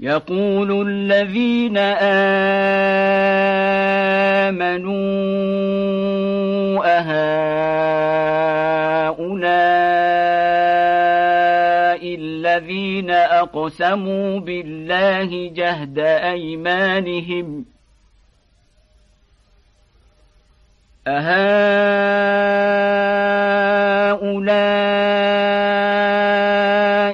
يقول الذين آمنوا أهؤلاء الذين أقسموا بالله جهد أيمانهم أهؤلاء